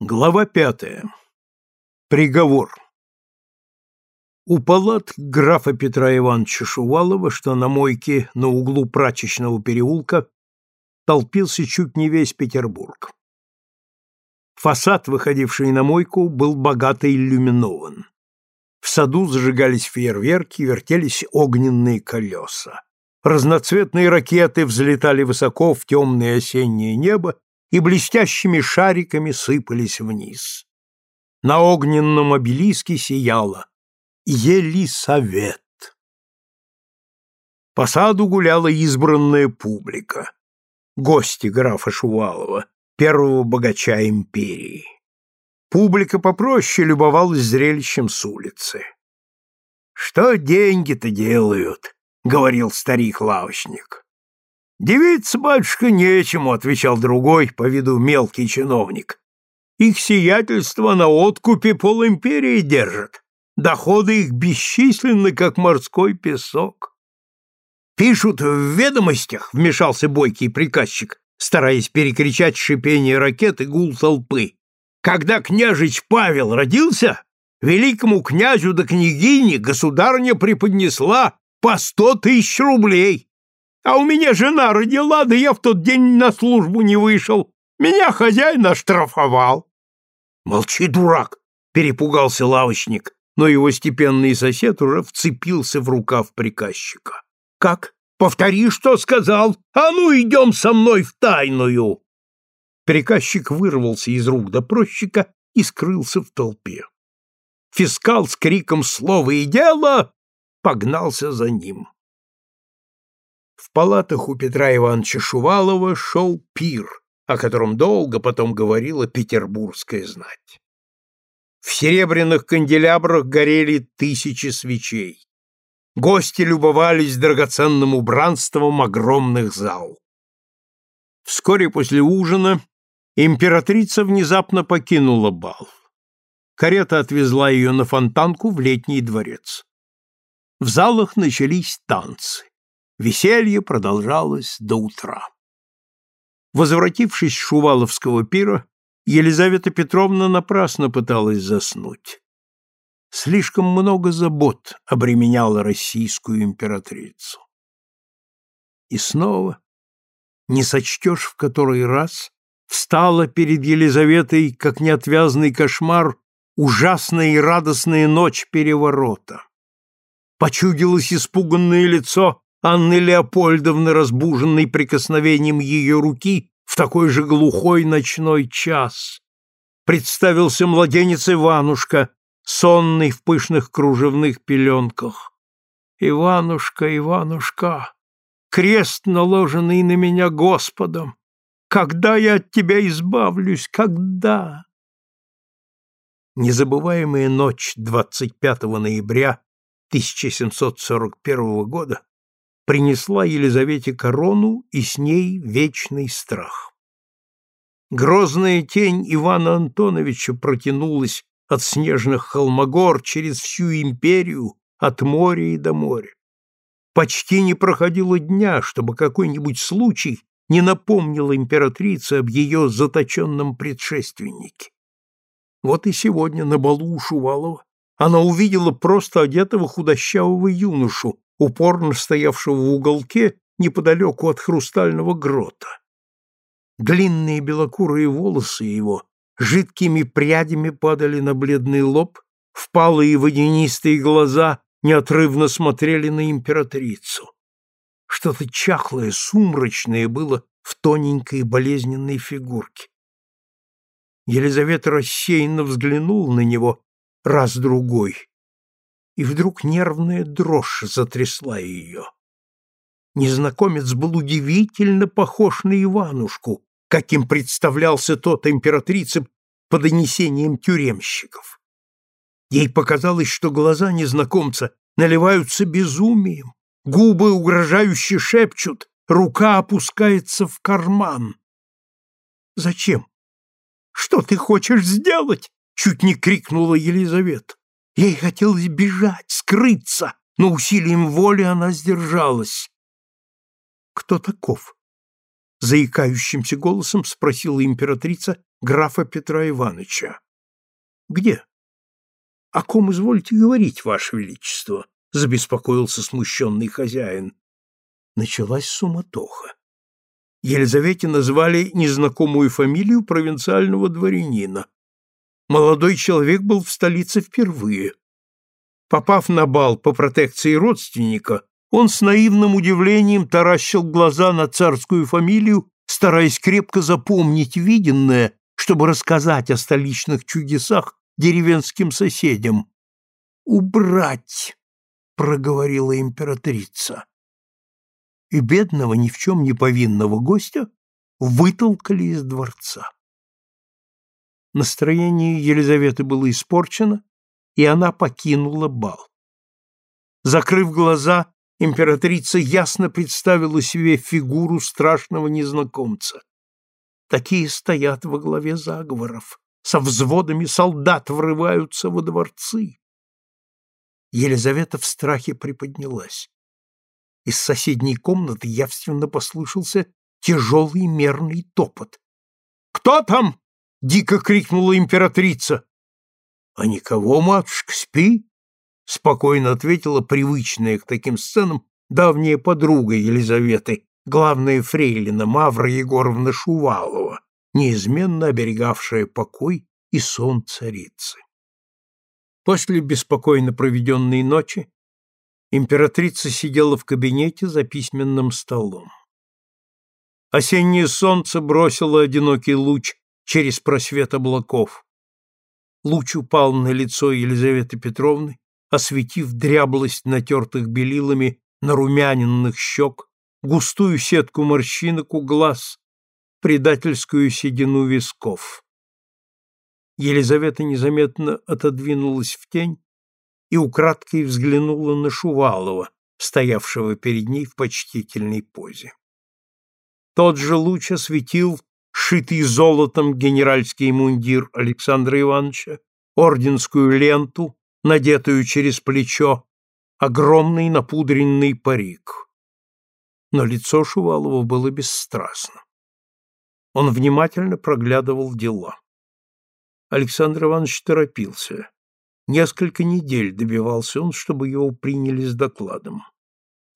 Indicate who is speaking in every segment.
Speaker 1: Глава пятая. Приговор. У палат графа Петра Ивановича Шувалова, что на мойке на углу прачечного переулка, толпился чуть не весь Петербург. Фасад, выходивший на мойку, был богато иллюминован. В саду зажигались фейерверки, вертелись огненные колеса. Разноцветные ракеты взлетали высоко в темное осеннее небо и блестящими шариками сыпались вниз. На огненном обелиске сияла Елисавет. По саду гуляла избранная публика, гости графа Шувалова, первого богача империи. Публика попроще любовалась зрелищем с улицы. «Что деньги-то делают?» — говорил старик-лавочник. «Девица, батюшка, нечему», — отвечал другой, по виду мелкий чиновник. «Их сиятельство на откупе полимперии держат. Доходы их бесчисленны, как морской песок». «Пишут в ведомостях», — вмешался бойкий приказчик, стараясь перекричать шипение ракет и гул толпы. «Когда княжич Павел родился, великому князю да княгине государня преподнесла по сто тысяч рублей. А у меня жена родила, да я в тот день на службу не вышел. Меня хозяин оштрафовал. Молчи, дурак, перепугался лавочник, но его степенный сосед уже вцепился в рукав приказчика. Как? Повтори, что сказал. А ну, идем со мной в тайную. Приказчик вырвался из рук допросчика и скрылся в толпе. Фискал с криком «Слово и дело!» погнался за ним. В палатах у Петра Ивановича Шувалова шел пир, о котором долго потом говорила петербургская знать. В серебряных канделябрах горели тысячи свечей. Гости любовались драгоценным убранством огромных зал. Вскоре после ужина императрица внезапно покинула бал. Карета отвезла ее на фонтанку в летний дворец. В залах начались танцы. Веселье продолжалось до утра. Возвратившись с Шуваловского пира, Елизавета Петровна напрасно пыталась заснуть. Слишком много забот обременяло российскую императрицу. И снова, не сочтешь в который раз, встала перед Елизаветой, как неотвязный кошмар, ужасная и радостная ночь переворота. Почудилось испуганное лицо Анны Леопольдовны, разбуженной прикосновением ее руки в такой же глухой ночной час. Представился младенец Иванушка, сонный в пышных кружевных пеленках. «Иванушка, Иванушка, крест, наложенный на меня Господом, когда я от тебя избавлюсь, когда?» Незабываемая ночь 25 ноября 1741 года принесла Елизавете корону и с ней вечный страх. Грозная тень Ивана Антоновича протянулась от снежных холмогор через всю империю, от моря и до моря. Почти не проходило дня, чтобы какой-нибудь случай не напомнил императрице об ее заточенном предшественнике. Вот и сегодня на балу у Шувалова она увидела просто одетого худощавого юношу, упорно стоявшего в уголке неподалеку от хрустального грота. Длинные белокурые волосы его жидкими прядями падали на бледный лоб, впалые водянистые глаза неотрывно смотрели на императрицу. Что-то чахлое, сумрачное было в тоненькой болезненной фигурке. Елизавета рассеянно взглянула на него раз-другой и вдруг нервная дрожь затрясла ее. Незнакомец был удивительно похож на Иванушку, каким представлялся тот императрице по донесениям тюремщиков. Ей показалось, что глаза незнакомца наливаются безумием, губы угрожающе шепчут, рука опускается в карман. «Зачем? Что ты хочешь сделать?» — чуть не крикнула Елизавета. Ей хотелось бежать, скрыться, но усилием воли она сдержалась. «Кто таков?» — заикающимся голосом спросила императрица, графа Петра Ивановича. Где? О ком извольте говорить, ваше величество? забеспокоился смущенный хозяин. Началась суматоха. Елизавете назвали незнакомую фамилию провинциального дворянина. Молодой человек был в столице впервые. Попав на бал по протекции родственника, он с наивным удивлением таращил глаза на царскую фамилию, стараясь крепко запомнить виденное, чтобы рассказать о столичных чудесах деревенским соседям. «Убрать!» — проговорила императрица. И бедного, ни в чем не повинного гостя вытолкали из дворца. Настроение Елизаветы было испорчено, и она покинула бал. Закрыв глаза, императрица ясно представила себе фигуру страшного незнакомца. Такие стоят во главе заговоров, со взводами солдат врываются во дворцы. Елизавета в страхе приподнялась. Из соседней комнаты явственно послышался тяжелый мерный топот. «Кто там?» — дико крикнула императрица. «А никого, матушка, спи!» — спокойно ответила привычная к таким сценам давняя подруга Елизаветы, главная фрейлина Мавра Егоровна Шувалова, неизменно оберегавшая покой и сон царицы. После беспокойно проведенной ночи императрица сидела в кабинете за письменным столом. Осеннее солнце бросило одинокий луч через просвет облаков. Луч упал на лицо Елизаветы Петровны, осветив дряблость натертых белилами нарумяненных щек, густую сетку морщинок у глаз, предательскую седину висков. Елизавета незаметно отодвинулась в тень и украдкой взглянула на Шувалова, стоявшего перед ней в почтительной позе. Тот же луч осветил шитый золотом генеральский мундир Александра Ивановича, орденскую ленту, надетую через плечо, огромный напудренный парик. Но лицо Шувалова было бесстрастно. Он внимательно проглядывал дела. Александр Иванович торопился. Несколько недель добивался он, чтобы его приняли с докладом.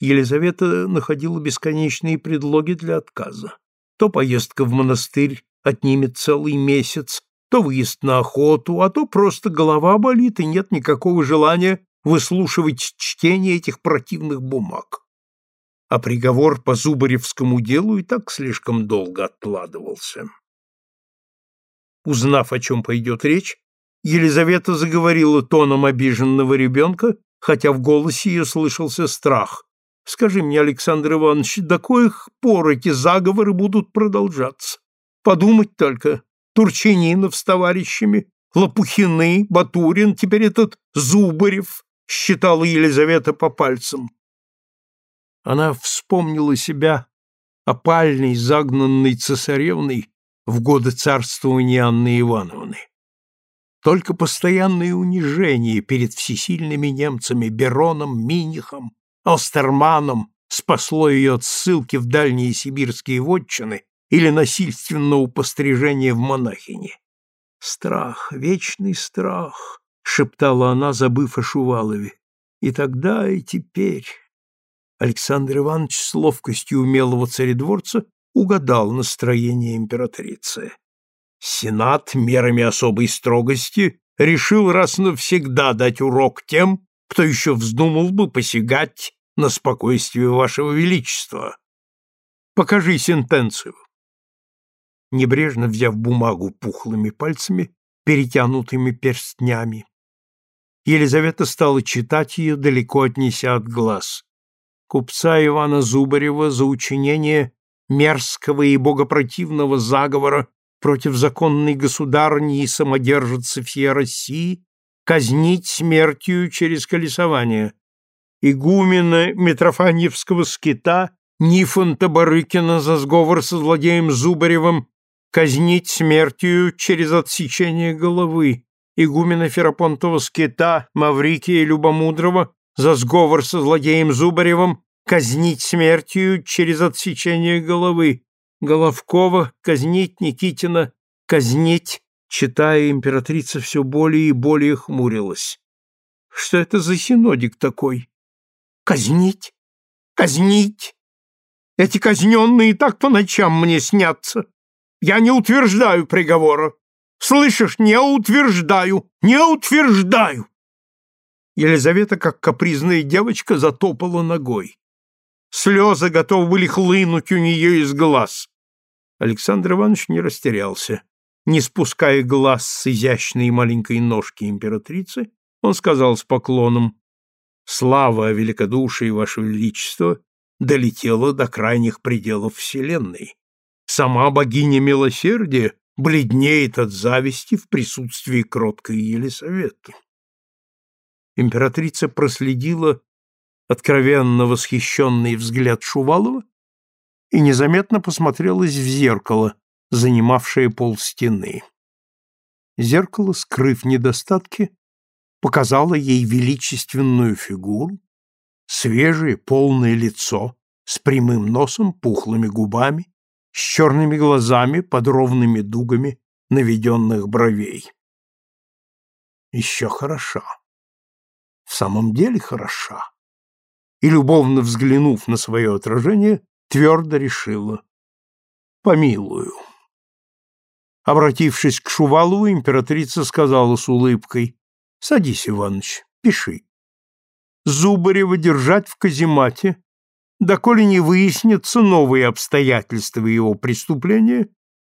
Speaker 1: Елизавета находила бесконечные предлоги для отказа. То поездка в монастырь отнимет целый месяц, то выезд на охоту, а то просто голова болит и нет никакого желания выслушивать чтение этих противных бумаг. А приговор по Зубаревскому делу и так слишком долго откладывался. Узнав, о чем пойдет речь, Елизавета заговорила тоном обиженного ребенка, хотя в голосе ее слышался страх. Скажи мне, Александр Иванович, до коих пор эти заговоры будут продолжаться? Подумать только. Турчининов с товарищами, Лопухины, Батурин, теперь этот Зубарев, считала Елизавета по пальцам. Она вспомнила себя опальной, загнанной цесаревной в годы царствования Анны Ивановны. Только постоянное унижение перед всесильными немцами Бероном, Минихом, Алстерманом спасло ее от ссылки в дальние сибирские вотчины или насильственного пострижения в монахини. «Страх, вечный страх», — шептала она, забыв о Шувалове. «И тогда, и теперь». Александр Иванович с ловкостью умелого царедворца угадал настроение императрицы. Сенат мерами особой строгости решил раз навсегда дать урок тем, кто еще вздумал бы посягать на спокойствие вашего величества. Покажи сентенцию. Небрежно взяв бумагу пухлыми пальцами, перетянутыми перстнями, Елизавета стала читать ее, далеко отнеся от глаз. Купца Ивана Зубарева за учинение мерзкого и богопротивного заговора против законной государни и самодержицы всей России казнить смертью через колесование, игумена Митрофаньевского скита Нифонта Барыкина за сговор со злодеем Зубаревым казнить смертью через отсечение головы, игумена Ферапонтова скита Маврикия Любомудрого за сговор со злодеем Зубаревым казнить смертью через отсечение головы, Головкова казнить Никитина Казнить, читая, императрица все более и более хмурилась. Что это за синодик такой? Казнить? Казнить? Эти казненные так по ночам мне снятся. Я не утверждаю приговора. Слышишь, не утверждаю, не утверждаю. Елизавета, как капризная девочка, затопала ногой. Слезы готовы были хлынуть у нее из глаз. Александр Иванович не растерялся. Не спуская глаз с изящной маленькой ножки императрицы, он сказал с поклоном, «Слава о великодушии, Ваше Величество, долетела до крайних пределов Вселенной. Сама богиня милосердия бледнеет от зависти в присутствии кроткой Елисаветы». Императрица проследила откровенно восхищенный взгляд Шувалова и незаметно посмотрелась в зеркало, занимавшее полстены. Зеркало, скрыв недостатки, показало ей величественную фигуру, свежее полное лицо с прямым носом, пухлыми губами, с черными глазами под ровными дугами наведенных бровей. Еще хороша. В самом деле хороша. И, любовно взглянув на свое отражение, твердо решила «Помилую». Обратившись к Шувалову, императрица сказала с улыбкой «Садись, Иваныч, пиши. Зубарева держать в каземате, доколе не выяснятся новые обстоятельства его преступления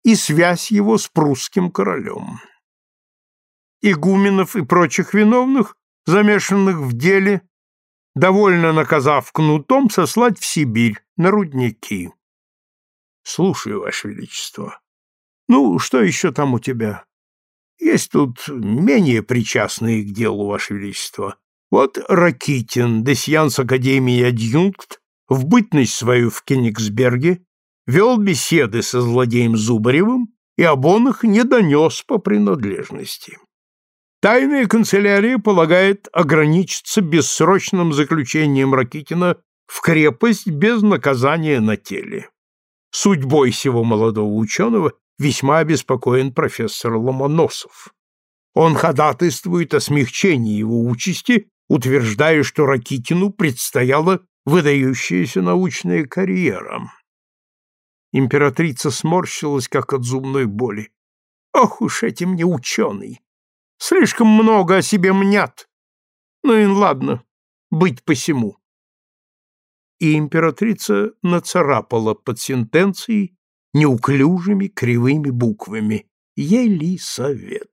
Speaker 1: и связь его с прусским королем. Игуменов и прочих виновных, замешанных в деле, довольно наказав кнутом сослать в Сибирь, на рудники. Слушаю, Ваше Величество. Ну, что еще там у тебя? Есть тут менее причастные к делу, Ваше Величество. Вот Ракитин, десьян с Академии адъюнкт, в бытность свою в Кенигсберге, вел беседы со злодеем Зубаревым и об он их не донес по принадлежности. Тайная канцелярия полагает ограничиться бессрочным заключением Ракитина в крепость без наказания на теле. Судьбой сего молодого ученого весьма обеспокоен профессор Ломоносов. Он ходатайствует о смягчении его участи, утверждая, что Ракитину предстояла выдающаяся научная карьера. Императрица сморщилась, как от зубной боли. Ох уж эти мне ученый! Слишком много о себе мнят. Ну и ладно, быть посему. И императрица нацарапала под сентенцией неуклюжими кривыми буквами «Елисавет».